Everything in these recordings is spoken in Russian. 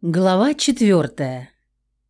Глава четвертая.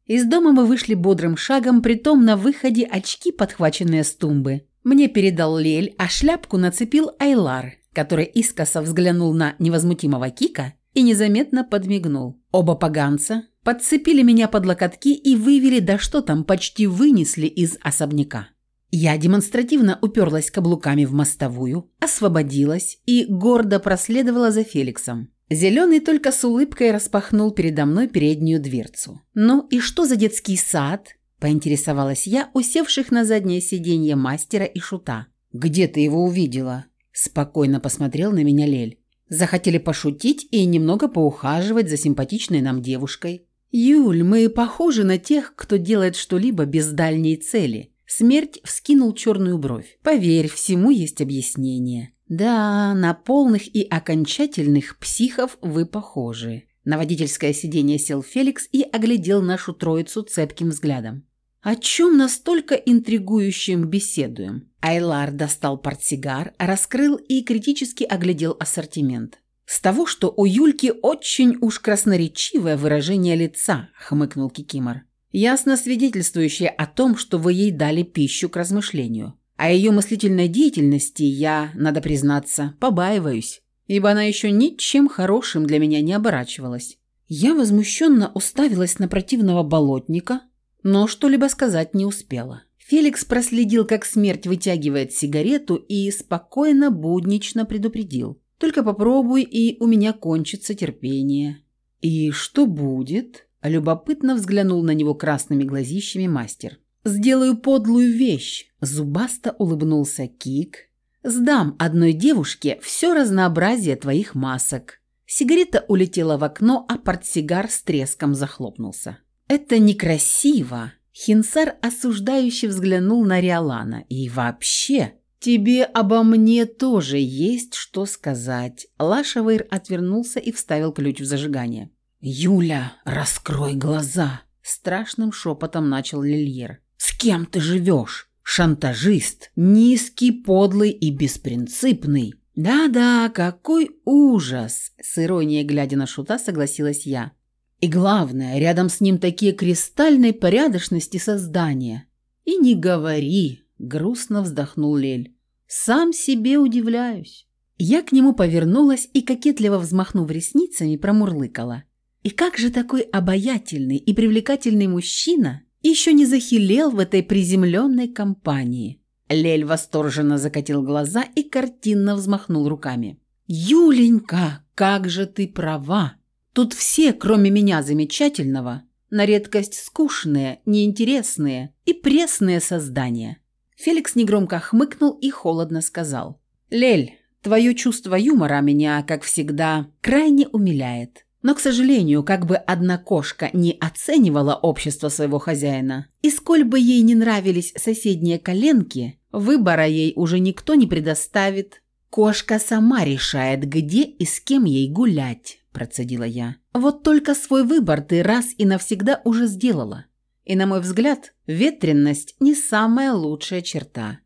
Из дома мы вышли бодрым шагом, притом на выходе очки, подхваченные с тумбы. Мне передал Лель, а шляпку нацепил Айлар, который искоса взглянул на невозмутимого Кика и незаметно подмигнул. Оба поганца подцепили меня под локотки и вывели, да что там, почти вынесли из особняка. Я демонстративно уперлась каблуками в мостовую, освободилась и гордо проследовала за Феликсом. Зеленый только с улыбкой распахнул передо мной переднюю дверцу. «Ну и что за детский сад?» – поинтересовалась я, усевших на заднее сиденье мастера и шута. «Где ты его увидела?» – спокойно посмотрел на меня Лель. «Захотели пошутить и немного поухаживать за симпатичной нам девушкой». «Юль, мы похожи на тех, кто делает что-либо без дальней цели». Смерть вскинул черную бровь. «Поверь, всему есть объяснение». «Да, на полных и окончательных психов вы похожи». На водительское сиденье сел Феликс и оглядел нашу троицу цепким взглядом. «О чем настолько интригующим беседуем?» Айлар достал портсигар, раскрыл и критически оглядел ассортимент. «С того, что у Юльки очень уж красноречивое выражение лица», — хмыкнул Кикимор. «Ясно свидетельствующее о том, что вы ей дали пищу к размышлению. О ее мыслительной деятельности я, надо признаться, побаиваюсь, ибо она еще ничем хорошим для меня не оборачивалась. Я возмущенно уставилась на противного болотника, но что-либо сказать не успела. Феликс проследил, как смерть вытягивает сигарету и спокойно, буднично предупредил. «Только попробуй, и у меня кончится терпение». «И что будет?» – любопытно взглянул на него красными глазищами мастер. «Сделаю подлую вещь», – зубасто улыбнулся Кик. «Сдам одной девушке все разнообразие твоих масок». Сигарета улетела в окно, а портсигар с треском захлопнулся. «Это некрасиво!» Хинсар осуждающе взглянул на Риолана. «И вообще, тебе обо мне тоже есть что сказать». Лашавейр отвернулся и вставил ключ в зажигание. «Юля, раскрой глаза!» Страшным шепотом начал Лильер. С кем ты живешь? Шантажист, низкий, подлый и беспринципный. Да-да, какой ужас, с иронией глядя на шута, согласилась я. И главное, рядом с ним такие кристальной порядочности создания. И не говори, грустно вздохнул Лель. Сам себе удивляюсь. Я к нему повернулась и, кокетливо взмахнув ресницами, промурлыкала. И как же такой обаятельный и привлекательный мужчина еще не захилел в этой приземленной компании. Лель восторженно закатил глаза и картинно взмахнул руками. «Юленька, как же ты права! Тут все, кроме меня замечательного, на редкость скучные, неинтересные и пресные создания». Феликс негромко хмыкнул и холодно сказал. «Лель, твое чувство юмора меня, как всегда, крайне умиляет. Но, к сожалению, как бы одна кошка не оценивала общество своего хозяина, и сколь бы ей не нравились соседние коленки, выбора ей уже никто не предоставит. «Кошка сама решает, где и с кем ей гулять», – процедила я. «Вот только свой выбор ты раз и навсегда уже сделала. И, на мой взгляд, ветренность не самая лучшая черта».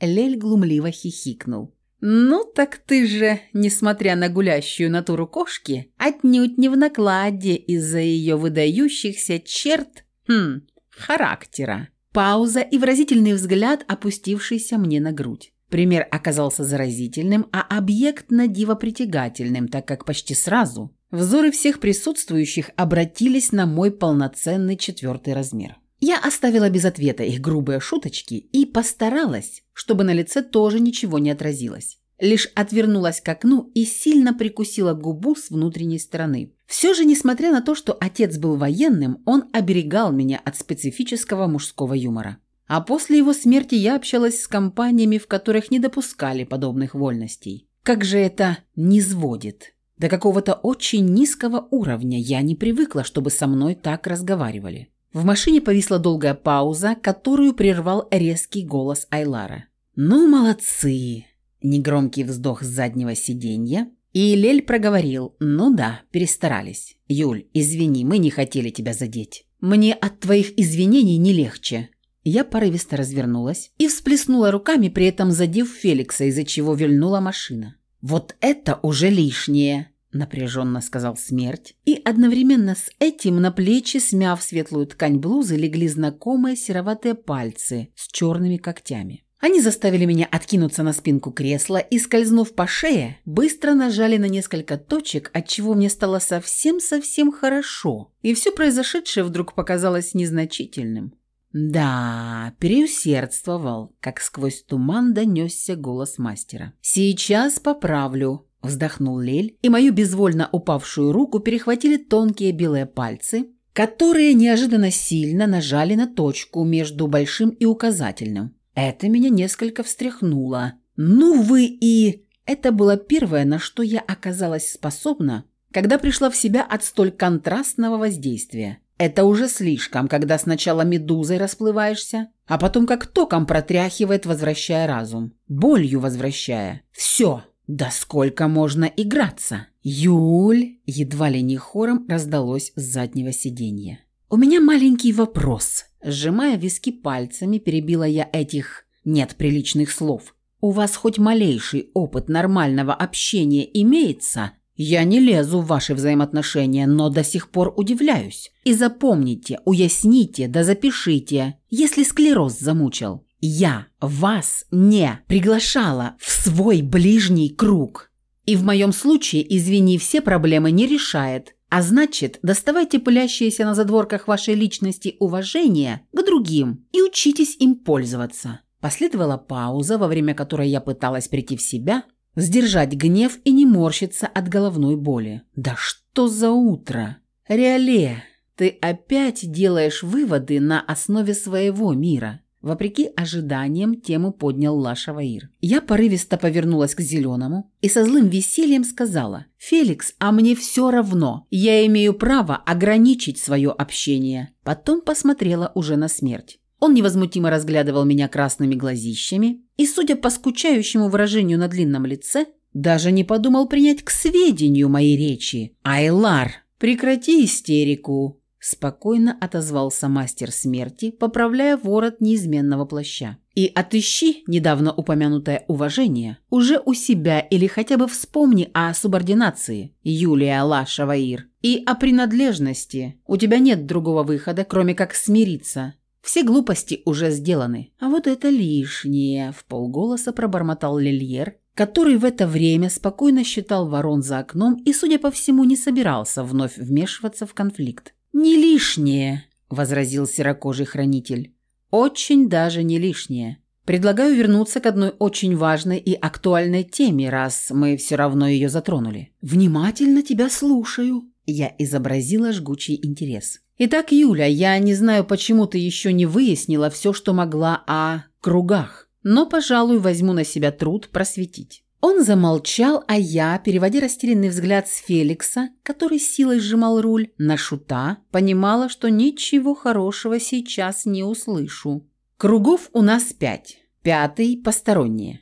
Лель глумливо хихикнул. «Ну так ты же, несмотря на гулящую натуру кошки, отнюдь не в накладе из-за ее выдающихся черт, хм, характера». Пауза и выразительный взгляд, опустившийся мне на грудь. Пример оказался заразительным, а объект на диво притягательным, так как почти сразу взоры всех присутствующих обратились на мой полноценный четвертый размер. Я оставила без ответа их грубые шуточки и постаралась, чтобы на лице тоже ничего не отразилось. Лишь отвернулась к окну и сильно прикусила губу с внутренней стороны. Все же, несмотря на то, что отец был военным, он оберегал меня от специфического мужского юмора. А после его смерти я общалась с компаниями, в которых не допускали подобных вольностей. Как же это низводит. До какого-то очень низкого уровня я не привыкла, чтобы со мной так разговаривали. В машине повисла долгая пауза, которую прервал резкий голос Айлара. «Ну, молодцы!» Негромкий вздох с заднего сиденья, и Лель проговорил. «Ну да, перестарались. Юль, извини, мы не хотели тебя задеть. Мне от твоих извинений не легче». Я порывисто развернулась и всплеснула руками, при этом задев Феликса, из-за чего вильнула машина. «Вот это уже лишнее!» Напряженно сказал смерть, и одновременно с этим на плечи, смяв светлую ткань блузы, легли знакомые сероватые пальцы с черными когтями. Они заставили меня откинуться на спинку кресла и, скользнув по шее, быстро нажали на несколько точек, отчего мне стало совсем-совсем хорошо, и все произошедшее вдруг показалось незначительным. Да, переусердствовал, как сквозь туман донесся голос мастера. «Сейчас поправлю», – вздохнул Лель, и мою безвольно упавшую руку перехватили тонкие белые пальцы, которые неожиданно сильно нажали на точку между большим и указательным. Это меня несколько встряхнуло. «Ну вы и...» Это было первое, на что я оказалась способна, когда пришла в себя от столь контрастного воздействия. Это уже слишком, когда сначала медузой расплываешься, а потом как током протряхивает, возвращая разум. Болью возвращая. Все. Да сколько можно играться? Юль, едва ли не хором раздалось с заднего сиденья. У меня маленький вопрос. Сжимая виски пальцами, перебила я этих «нет приличных слов». «У вас хоть малейший опыт нормального общения имеется?» «Я не лезу в ваши взаимоотношения, но до сих пор удивляюсь. И запомните, уясните, да запишите, если склероз замучил. Я вас не приглашала в свой ближний круг. И в моем случае, извини, все проблемы не решает. А значит, доставайте пылящиеся на задворках вашей личности уважение к другим и учитесь им пользоваться. Последовала пауза, во время которой я пыталась прийти в себя, сдержать гнев и не морщиться от головной боли. Да что за утро? Реале, ты опять делаешь выводы на основе своего мира. Вопреки ожиданиям, тему поднял Лаша Ваир. Я порывисто повернулась к Зеленому и со злым весельем сказала, «Феликс, а мне все равно. Я имею право ограничить свое общение». Потом посмотрела уже на смерть. Он невозмутимо разглядывал меня красными глазищами и, судя по скучающему выражению на длинном лице, даже не подумал принять к сведению мои речи. «Айлар, прекрати истерику!» Спокойно отозвался мастер смерти, поправляя ворот неизменного плаща. «И отыщи недавно упомянутое уважение уже у себя или хотя бы вспомни о субординации, Юлия Лашаваир, и о принадлежности. У тебя нет другого выхода, кроме как смириться. Все глупости уже сделаны. А вот это лишнее», – в полголоса пробормотал Лильер, который в это время спокойно считал ворон за окном и, судя по всему, не собирался вновь вмешиваться в конфликт. «Не лишнее», – возразил серокожий хранитель. «Очень даже не лишнее. Предлагаю вернуться к одной очень важной и актуальной теме, раз мы все равно ее затронули». «Внимательно тебя слушаю», – я изобразила жгучий интерес. «Итак, Юля, я не знаю, почему ты еще не выяснила все, что могла о кругах, но, пожалуй, возьму на себя труд просветить». Он замолчал, а я, переводя растерянный взгляд с Феликса, который силой сжимал руль, на шута, понимала, что ничего хорошего сейчас не услышу. Кругов у нас пять. Пятый – посторонние.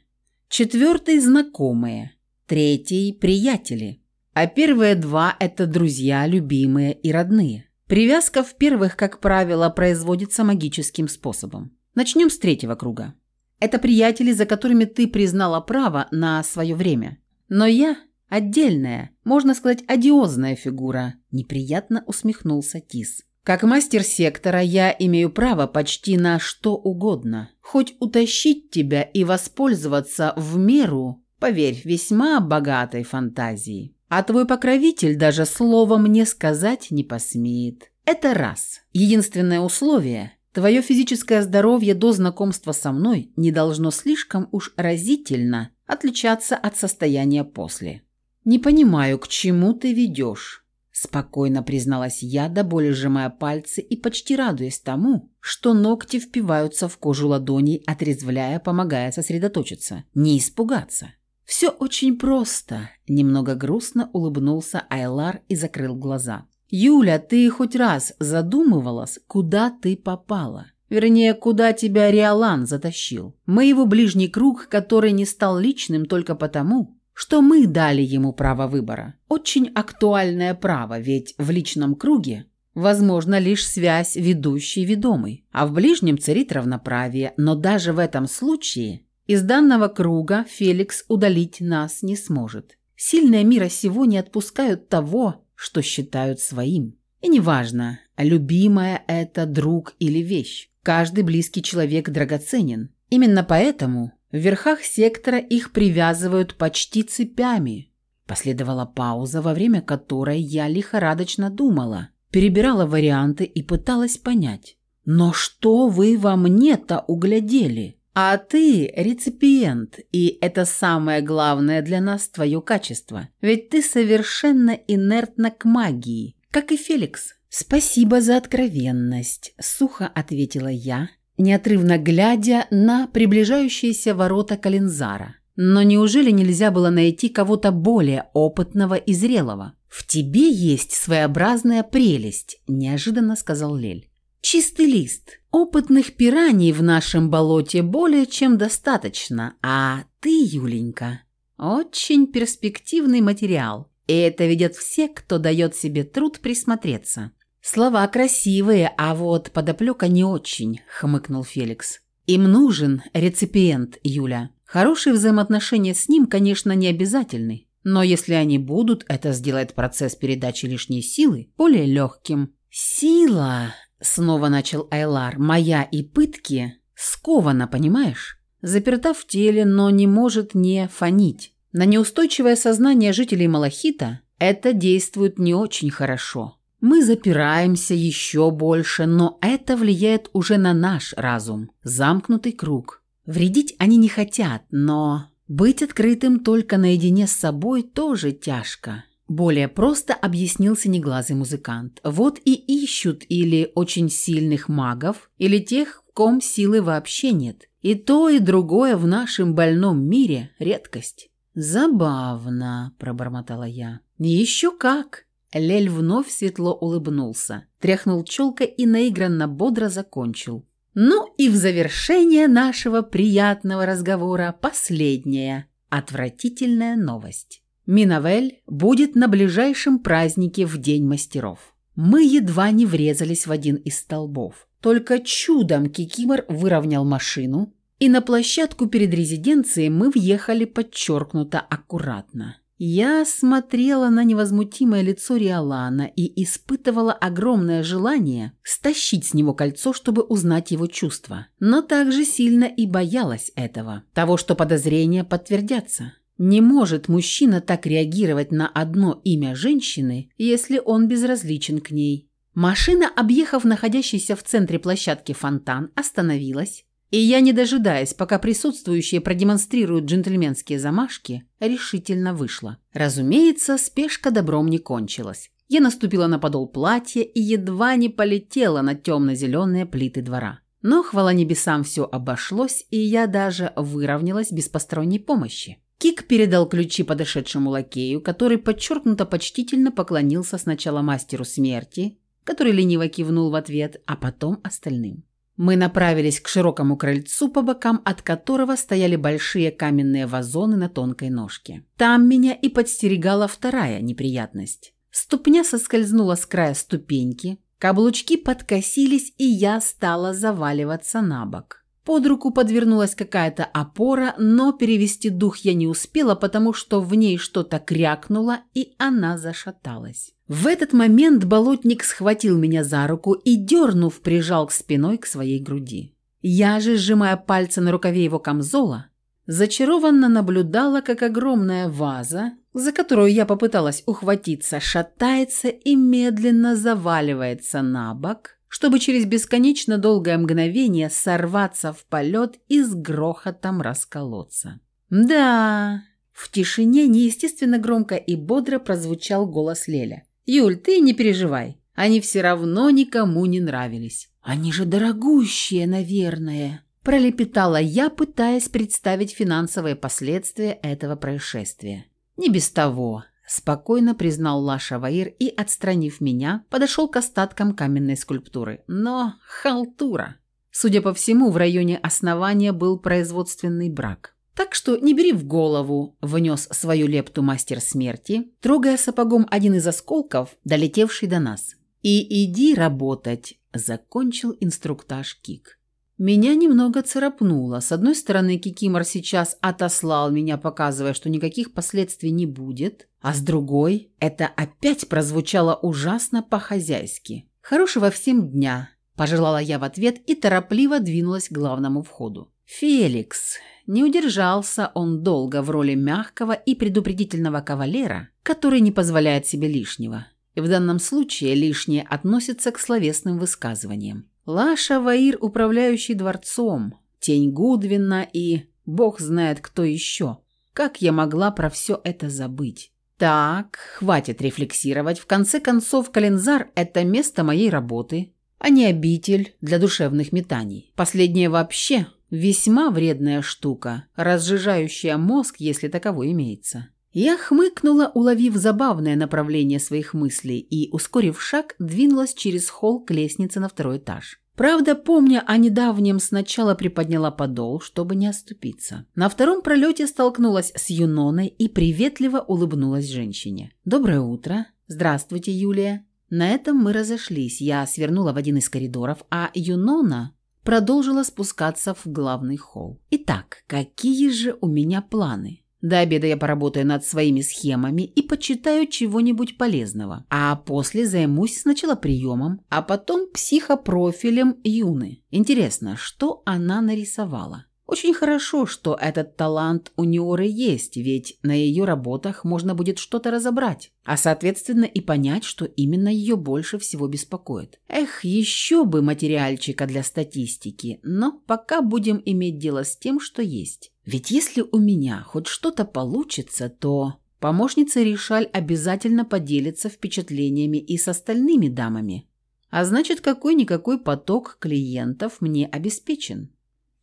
Четвертый – знакомые. Третий – приятели. А первые два – это друзья, любимые и родные. Привязка в первых, как правило, производится магическим способом. Начнем с третьего круга. Это приятели, за которыми ты признала право на свое время. Но я отдельная, можно сказать, одиозная фигура», – неприятно усмехнулся Тис. «Как мастер сектора я имею право почти на что угодно. Хоть утащить тебя и воспользоваться в меру, поверь, весьма богатой фантазии. А твой покровитель даже слова мне сказать не посмеет. Это раз. Единственное условие Твое физическое здоровье до знакомства со мной не должно слишком уж разительно отличаться от состояния после. Не понимаю, к чему ты ведешь. Спокойно призналась я, до боли сжимая пальцы и почти радуясь тому, что ногти впиваются в кожу ладоней, отрезвляя, помогая сосредоточиться. Не испугаться. «Все очень просто», – немного грустно улыбнулся Айлар и закрыл глаза. «Юля, ты хоть раз задумывалась, куда ты попала? Вернее, куда тебя Риолан затащил? Мы его ближний круг, который не стал личным только потому, что мы дали ему право выбора. Очень актуальное право, ведь в личном круге возможно лишь связь ведущий-ведомый, а в ближнем царит равноправие, но даже в этом случае из данного круга Феликс удалить нас не сможет. Сильные мира сего не отпускают того, что считают своим. И неважно, любимая это друг или вещь. Каждый близкий человек драгоценен. Именно поэтому в верхах сектора их привязывают почти цепями. Последовала пауза, во время которой я лихорадочно думала, перебирала варианты и пыталась понять. «Но что вы во мне-то углядели?» А ты реципиент, и это самое главное для нас твое качество. Ведь ты совершенно инертна к магии, как и Феликс. Спасибо за откровенность, сухо ответила я, неотрывно глядя на приближающиеся ворота Калинзара. Но неужели нельзя было найти кого-то более опытного и зрелого? В тебе есть своеобразная прелесть, неожиданно сказал Лель. Чистый лист. Опытных пираний в нашем болоте более чем достаточно, а ты, Юленька, очень перспективный материал. И это видят все, кто дает себе труд присмотреться. Слова красивые, а вот подоплека не очень, хмыкнул Феликс. Им нужен реципиент, Юля. Хорошие взаимоотношения с ним, конечно, не обязательны. Но если они будут, это сделает процесс передачи лишней силы более легким. «Сила!» Снова начал Айлар. «Моя и пытки скована, понимаешь? Заперта в теле, но не может не фонить. На неустойчивое сознание жителей Малахита это действует не очень хорошо. Мы запираемся еще больше, но это влияет уже на наш разум. Замкнутый круг. Вредить они не хотят, но быть открытым только наедине с собой тоже тяжко. Более просто объяснил синеглазый музыкант. Вот и ищут или очень сильных магов, или тех, в ком силы вообще нет. И то, и другое в нашем больном мире – редкость. «Забавно», – пробормотала я. «Еще как!» Лель вновь светло улыбнулся, тряхнул челкой и наигранно бодро закончил. «Ну и в завершение нашего приятного разговора последняя, отвратительная новость». Минавель будет на ближайшем празднике в День мастеров. Мы едва не врезались в один из столбов. Только чудом Кикимор выровнял машину, и на площадку перед резиденцией мы въехали подчеркнуто аккуратно. Я смотрела на невозмутимое лицо Риолана и испытывала огромное желание стащить с него кольцо, чтобы узнать его чувства. Но также сильно и боялась этого. Того, что подозрения подтвердятся. Не может мужчина так реагировать на одно имя женщины, если он безразличен к ней. Машина, объехав находящийся в центре площадки фонтан, остановилась, и я, не дожидаясь, пока присутствующие продемонстрируют джентльменские замашки, решительно вышла. Разумеется, спешка добром не кончилась. Я наступила на подол платья и едва не полетела на темно-зеленые плиты двора. Но, хвала небесам, все обошлось, и я даже выровнялась без посторонней помощи. Кик передал ключи подошедшему лакею, который подчеркнуто почтительно поклонился сначала мастеру смерти, который лениво кивнул в ответ, а потом остальным. Мы направились к широкому крыльцу, по бокам от которого стояли большие каменные вазоны на тонкой ножке. Там меня и подстерегала вторая неприятность. Ступня соскользнула с края ступеньки, каблучки подкосились, и я стала заваливаться на бок. Под руку подвернулась какая-то опора, но перевести дух я не успела, потому что в ней что-то крякнуло, и она зашаталась. В этот момент болотник схватил меня за руку и, дернув, прижал к спиной к своей груди. Я же, сжимая пальцы на рукаве его камзола, зачарованно наблюдала, как огромная ваза, за которую я попыталась ухватиться, шатается и медленно заваливается на бок, чтобы через бесконечно долгое мгновение сорваться в полет и с грохотом расколоться. «Да...» В тишине неестественно громко и бодро прозвучал голос Леля. «Юль, ты не переживай. Они все равно никому не нравились. Они же дорогущие, наверное». Пролепетала я, пытаясь представить финансовые последствия этого происшествия. Не без того. Спокойно признал Лаша Ваир и, отстранив меня, подошел к остаткам каменной скульптуры. Но халтура. Судя по всему, в районе основания был производственный брак. Так что не бери в голову, внес свою лепту мастер смерти, трогая сапогом один из осколков, долетевший до нас. И иди работать, закончил инструктаж Кик. Меня немного царапнуло. С одной стороны, Кикимор сейчас отослал меня, показывая, что никаких последствий не будет, а с другой, это опять прозвучало ужасно по-хозяйски. «Хорошего всем дня», – пожелала я в ответ и торопливо двинулась к главному входу. «Феликс». Не удержался он долго в роли мягкого и предупредительного кавалера, который не позволяет себе лишнего. И в данном случае лишнее относится к словесным высказываниям. Лаша Ваир, управляющий дворцом, тень Гудвина и бог знает кто еще. Как я могла про все это забыть? Так, хватит рефлексировать. В конце концов, Калензар – это место моей работы, а не обитель для душевных метаний. Последнее вообще весьма вредная штука, разжижающая мозг, если таковой имеется. Я хмыкнула, уловив забавное направление своих мыслей и, ускорив шаг, двинулась через холл к лестнице на второй этаж. Правда, помня о недавнем, сначала приподняла подол, чтобы не оступиться. На втором пролете столкнулась с Юноной и приветливо улыбнулась женщине. «Доброе утро. Здравствуйте, Юлия». На этом мы разошлись. Я свернула в один из коридоров, а Юнона продолжила спускаться в главный холл. Итак, какие же у меня планы? До обеда я поработаю над своими схемами и почитаю чего-нибудь полезного. А после займусь сначала приемом, а потом психопрофилем Юны. Интересно, что она нарисовала? Очень хорошо, что этот талант у Неоры есть, ведь на ее работах можно будет что-то разобрать, а соответственно и понять, что именно ее больше всего беспокоит. Эх, еще бы материальчика для статистики, но пока будем иметь дело с тем, что есть. Ведь если у меня хоть что-то получится, то... Помощница Ришаль обязательно поделится впечатлениями и с остальными дамами. А значит, какой-никакой поток клиентов мне обеспечен.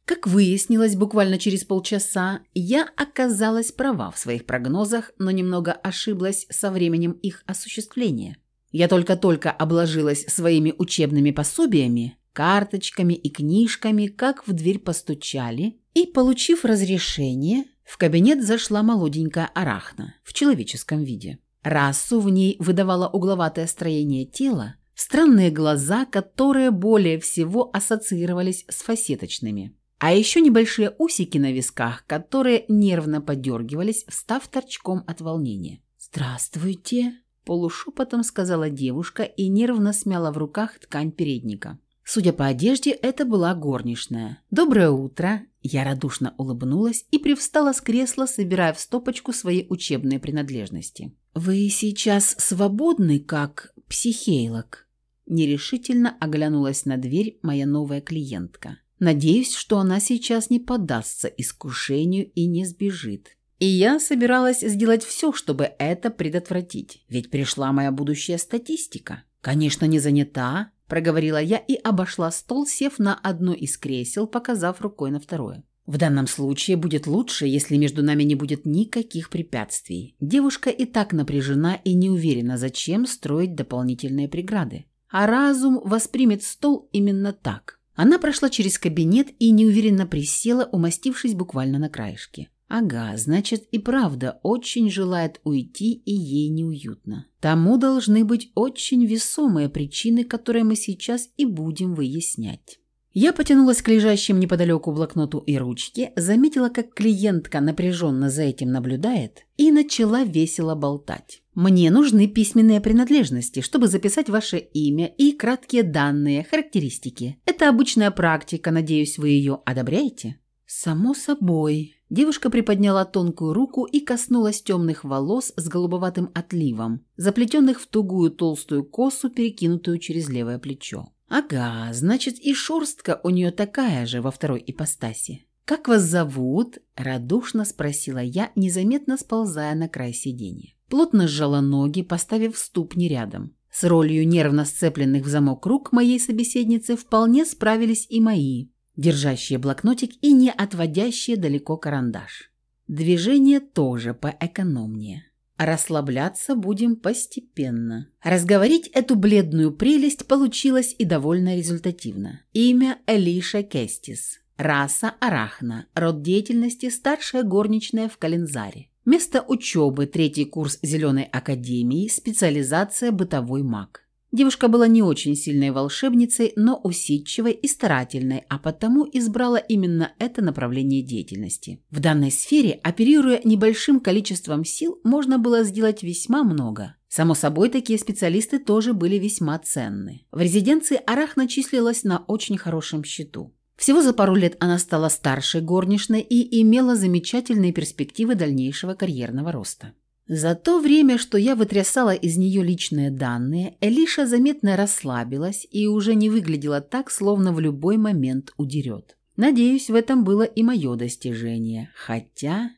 Как выяснилось буквально через полчаса, я оказалась права в своих прогнозах, но немного ошиблась со временем их осуществления. Я только-только обложилась своими учебными пособиями, карточками и книжками, как в дверь постучали, и, получив разрешение, в кабинет зашла молоденькая арахна в человеческом виде. Расу в ней выдавало угловатое строение тела, странные глаза, которые более всего ассоциировались с фасеточными. А еще небольшие усики на висках, которые нервно подергивались, встав торчком от волнения. «Здравствуйте!» – полушепотом сказала девушка и нервно смяла в руках ткань передника. Судя по одежде, это была горничная. «Доброе утро!» Я радушно улыбнулась и привстала с кресла, собирая в стопочку свои учебные принадлежности. «Вы сейчас свободны, как психейлог?» Нерешительно оглянулась на дверь моя новая клиентка. Надеюсь, что она сейчас не поддастся искушению и не сбежит. И я собиралась сделать все, чтобы это предотвратить, ведь пришла моя будущая статистика. Конечно, не занята, проговорила я и обошла стол, сев на одно из кресел, показав рукой на второе. В данном случае будет лучше, если между нами не будет никаких препятствий. Девушка и так напряжена и не уверена, зачем строить дополнительные преграды. А разум воспримет стол именно так. Она прошла через кабинет и неуверенно присела, умастившись буквально на краешке. Ага, значит и правда очень желает уйти, и ей неуютно. Тому должны быть очень весомые причины, которые мы сейчас и будем выяснять. Я потянулась к лежащим неподалеку блокноту и ручке, заметила, как клиентка напряженно за этим наблюдает, и начала весело болтать. Мне нужны письменные принадлежности, чтобы записать ваше имя и краткие данные, характеристики. Это обычная практика, надеюсь, вы ее одобряете? Само собой. Девушка приподняла тонкую руку и коснулась темных волос с голубоватым отливом, заплетенных в тугую толстую косу, перекинутую через левое плечо. Ага, значит и шерстка у нее такая же во второй ипостаси. «Как вас зовут?» – радушно спросила я, незаметно сползая на край сиденья плотно сжала ноги, поставив ступни рядом. С ролью нервно сцепленных в замок рук моей собеседницы вполне справились и мои, держащие блокнотик и не отводящие далеко карандаш. Движение тоже поэкономнее. Расслабляться будем постепенно. Разговорить эту бледную прелесть получилось и довольно результативно. Имя Элиша Кестис. Раса Арахна. Род деятельности старшая горничная в Калензаре. Место учебы – третий курс Зеленой Академии, специализация «Бытовой маг». Девушка была не очень сильной волшебницей, но усидчивой и старательной, а потому избрала именно это направление деятельности. В данной сфере, оперируя небольшим количеством сил, можно было сделать весьма много. Само собой, такие специалисты тоже были весьма ценны. В резиденции Арахна числилась на очень хорошем счету. Всего за пару лет она стала старшей горничной и имела замечательные перспективы дальнейшего карьерного роста. За то время, что я вытрясала из нее личные данные, Элиша заметно расслабилась и уже не выглядела так, словно в любой момент удерет. Надеюсь, в этом было и мое достижение. Хотя,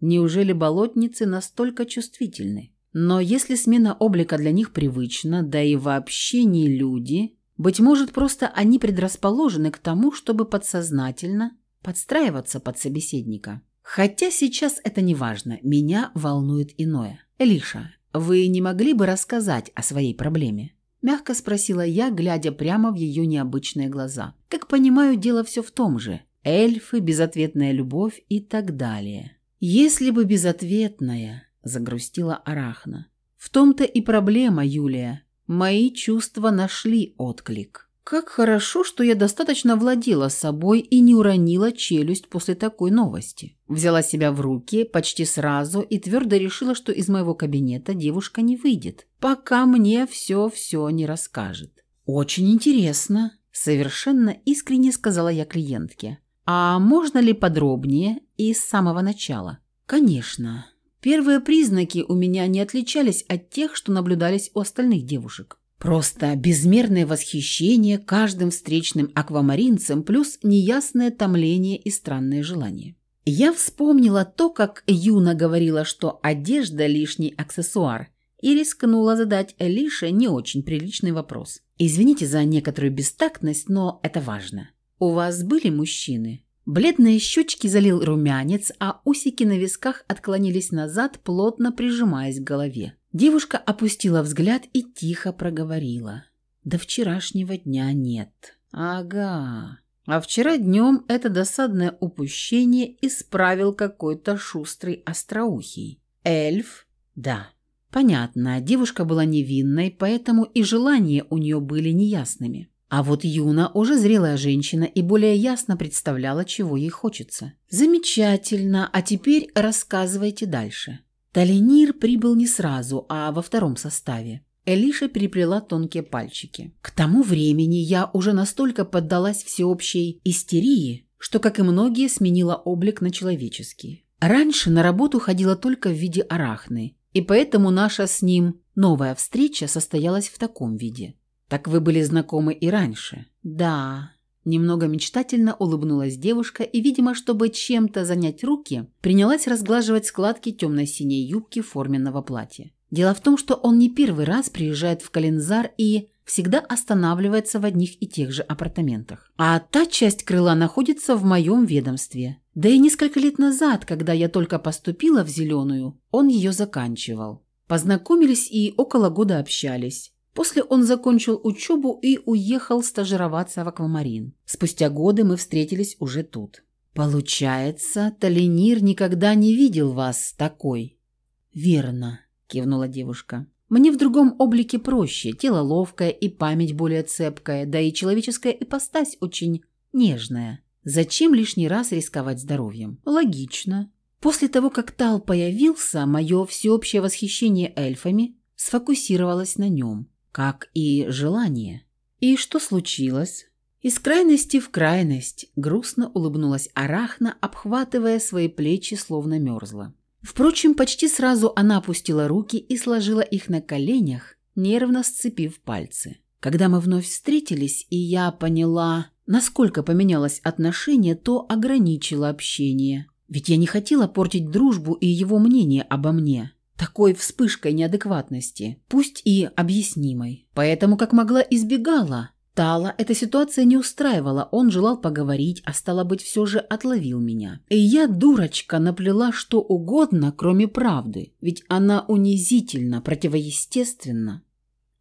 неужели болотницы настолько чувствительны? Но если смена облика для них привычна, да и вообще не люди, быть может, просто они предрасположены к тому, чтобы подсознательно подстраиваться под собеседника. Хотя сейчас это не важно, меня волнует иное. «Элиша, вы не могли бы рассказать о своей проблеме?» Мягко спросила я, глядя прямо в ее необычные глаза. Как понимаю, дело все в том же. Эльфы, безответная любовь и так далее. «Если бы безответная», – загрустила Арахна. «В том-то и проблема, Юлия. Мои чувства нашли отклик». Как хорошо, что я достаточно владела собой и не уронила челюсть после такой новости. Взяла себя в руки почти сразу и твердо решила, что из моего кабинета девушка не выйдет, пока мне все-все не расскажет. «Очень интересно», – совершенно искренне сказала я клиентке. «А можно ли подробнее и с самого начала?» «Конечно. Первые признаки у меня не отличались от тех, что наблюдались у остальных девушек. Просто безмерное восхищение каждым встречным аквамаринцем плюс неясное томление и странное желание. Я вспомнила то, как Юна говорила, что одежда – лишний аксессуар, и рискнула задать Элише не очень приличный вопрос. «Извините за некоторую бестактность, но это важно. У вас были мужчины?» Бледные щечки залил румянец, а усики на висках отклонились назад, плотно прижимаясь к голове. Девушка опустила взгляд и тихо проговорила. «До вчерашнего дня нет». «Ага. А вчера днем это досадное упущение исправил какой-то шустрый остроухий. Эльф? Да. Понятно, девушка была невинной, поэтому и желания у нее были неясными. А вот Юна уже зрелая женщина и более ясно представляла, чего ей хочется. «Замечательно, а теперь рассказывайте дальше». Талинир прибыл не сразу, а во втором составе. Элиша переплела тонкие пальчики. К тому времени я уже настолько поддалась всеобщей истерии, что, как и многие, сменила облик на человеческий. Раньше на работу ходила только в виде арахны, и поэтому наша с ним новая встреча состоялась в таком виде. Так вы были знакомы и раньше? Да, Немного мечтательно улыбнулась девушка и, видимо, чтобы чем-то занять руки, принялась разглаживать складки темно-синей юбки форменного платья. Дело в том, что он не первый раз приезжает в Калензар и всегда останавливается в одних и тех же апартаментах. А та часть крыла находится в моем ведомстве. Да и несколько лет назад, когда я только поступила в «Зеленую», он ее заканчивал. Познакомились и около года общались. После он закончил учебу и уехал стажироваться в аквамарин. Спустя годы мы встретились уже тут. «Получается, Талинир никогда не видел вас такой?» «Верно», – кивнула девушка. «Мне в другом облике проще, тело ловкое и память более цепкая, да и человеческая ипостась очень нежная. Зачем лишний раз рисковать здоровьем? Логично. После того, как Тал появился, мое всеобщее восхищение эльфами сфокусировалось на нем как и желание. И что случилось? Из крайности в крайность грустно улыбнулась Арахна, обхватывая свои плечи, словно мерзла. Впрочем, почти сразу она опустила руки и сложила их на коленях, нервно сцепив пальцы. Когда мы вновь встретились, и я поняла, насколько поменялось отношение, то ограничила общение. Ведь я не хотела портить дружбу и его мнение обо мне такой вспышкой неадекватности, пусть и объяснимой. Поэтому, как могла, избегала. Тала эта ситуация не устраивала, он желал поговорить, а стало быть, все же отловил меня. И я, дурочка, наплела что угодно, кроме правды, ведь она унизительно, противоестественна.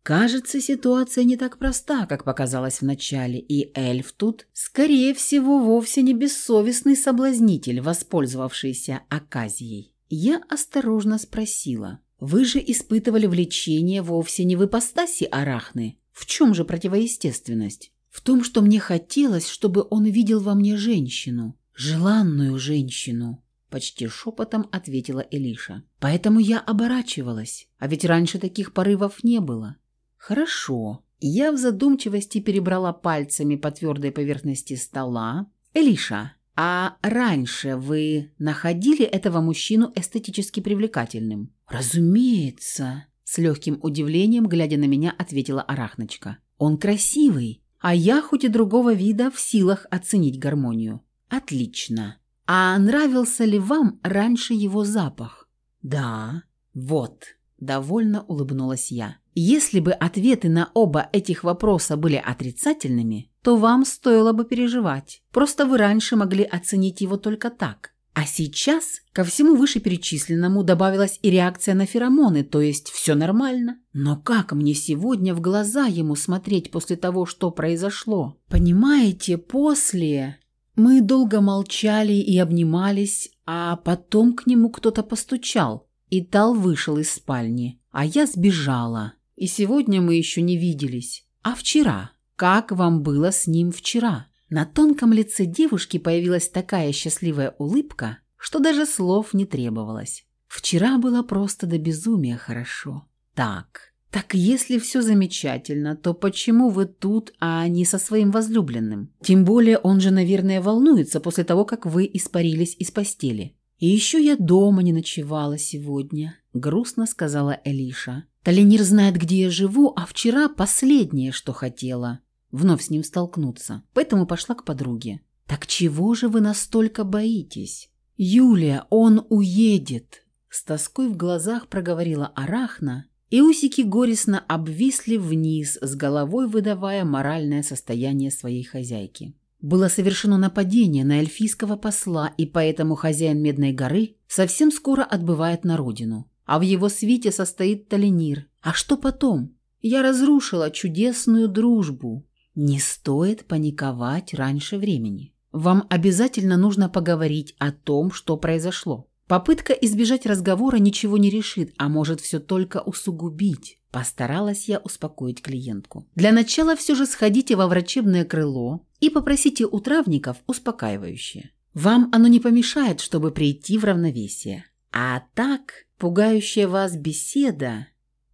Кажется, ситуация не так проста, как показалось вначале, и эльф тут, скорее всего, вовсе не бессовестный соблазнитель, воспользовавшийся оказией. Я осторожно спросила. Вы же испытывали влечение вовсе не в ипостаси арахны. В чем же противоестественность? В том, что мне хотелось, чтобы он видел во мне женщину. Желанную женщину. Почти шепотом ответила Элиша. Поэтому я оборачивалась. А ведь раньше таких порывов не было. Хорошо. Я в задумчивости перебрала пальцами по твердой поверхности стола. Элиша, а раньше вы находили этого мужчину эстетически привлекательным? Разумеется, с легким удивлением, глядя на меня, ответила Арахночка. Он красивый, а я, хоть и другого вида, в силах оценить гармонию. Отлично. А нравился ли вам раньше его запах? Да. Вот. Довольно улыбнулась я. Если бы ответы на оба этих вопроса были отрицательными, то вам стоило бы переживать. Просто вы раньше могли оценить его только так. А сейчас ко всему вышеперечисленному добавилась и реакция на феромоны, то есть все нормально. Но как мне сегодня в глаза ему смотреть после того, что произошло? Понимаете, после... Мы долго молчали и обнимались, а потом к нему кто-то постучал, и Тал вышел из спальни, а я сбежала. И сегодня мы еще не виделись. А вчера? Как вам было с ним вчера? На тонком лице девушки появилась такая счастливая улыбка, что даже слов не требовалось. Вчера было просто до безумия хорошо. Так, так если все замечательно, то почему вы тут, а не со своим возлюбленным? Тем более он же, наверное, волнуется после того, как вы испарились из постели. И еще я дома не ночевала сегодня, грустно сказала Элиша. Талинир знает, где я живу, а вчера последнее, что хотела вновь с ним столкнуться, поэтому пошла к подруге. «Так чего же вы настолько боитесь?» «Юлия, он уедет!» С тоской в глазах проговорила Арахна, и усики горестно обвисли вниз, с головой выдавая моральное состояние своей хозяйки. Было совершено нападение на эльфийского посла, и поэтому хозяин Медной горы совсем скоро отбывает на родину. А в его свите состоит Талинир. А что потом? Я разрушила чудесную дружбу, не стоит паниковать раньше времени. Вам обязательно нужно поговорить о том, что произошло. Попытка избежать разговора ничего не решит, а может все только усугубить. Постаралась я успокоить клиентку. Для начала все же сходите во врачебное крыло и попросите у травников успокаивающее. Вам оно не помешает, чтобы прийти в равновесие. А так, пугающая вас беседа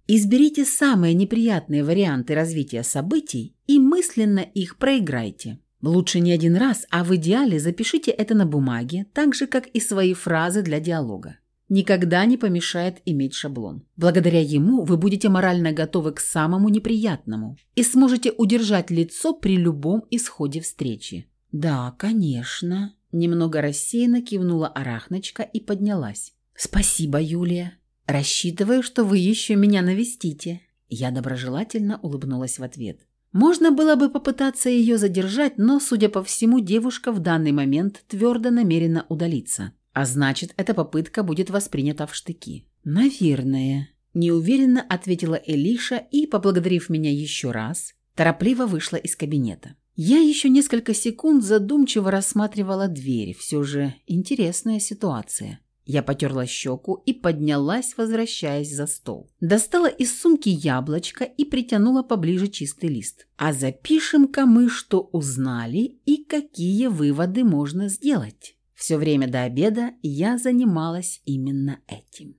Изберите самые неприятные варианты развития событий и мысленно их проиграйте. Лучше не один раз, а в идеале запишите это на бумаге, так же, как и свои фразы для диалога. Никогда не помешает иметь шаблон. Благодаря ему вы будете морально готовы к самому неприятному и сможете удержать лицо при любом исходе встречи. «Да, конечно», – немного рассеянно кивнула Арахночка и поднялась. «Спасибо, Юлия. Рассчитываю, что вы еще меня навестите». Я доброжелательно улыбнулась в ответ. Можно было бы попытаться ее задержать, но, судя по всему, девушка в данный момент твердо намерена удалиться. А значит, эта попытка будет воспринята в штыки. «Наверное», – неуверенно ответила Элиша и, поблагодарив меня еще раз, торопливо вышла из кабинета. Я еще несколько секунд задумчиво рассматривала дверь. Все же интересная ситуация. Я потерла щеку и поднялась, возвращаясь за стол. Достала из сумки яблочко и притянула поближе чистый лист. А запишем-ка мы, что узнали и какие выводы можно сделать. Все время до обеда я занималась именно этим.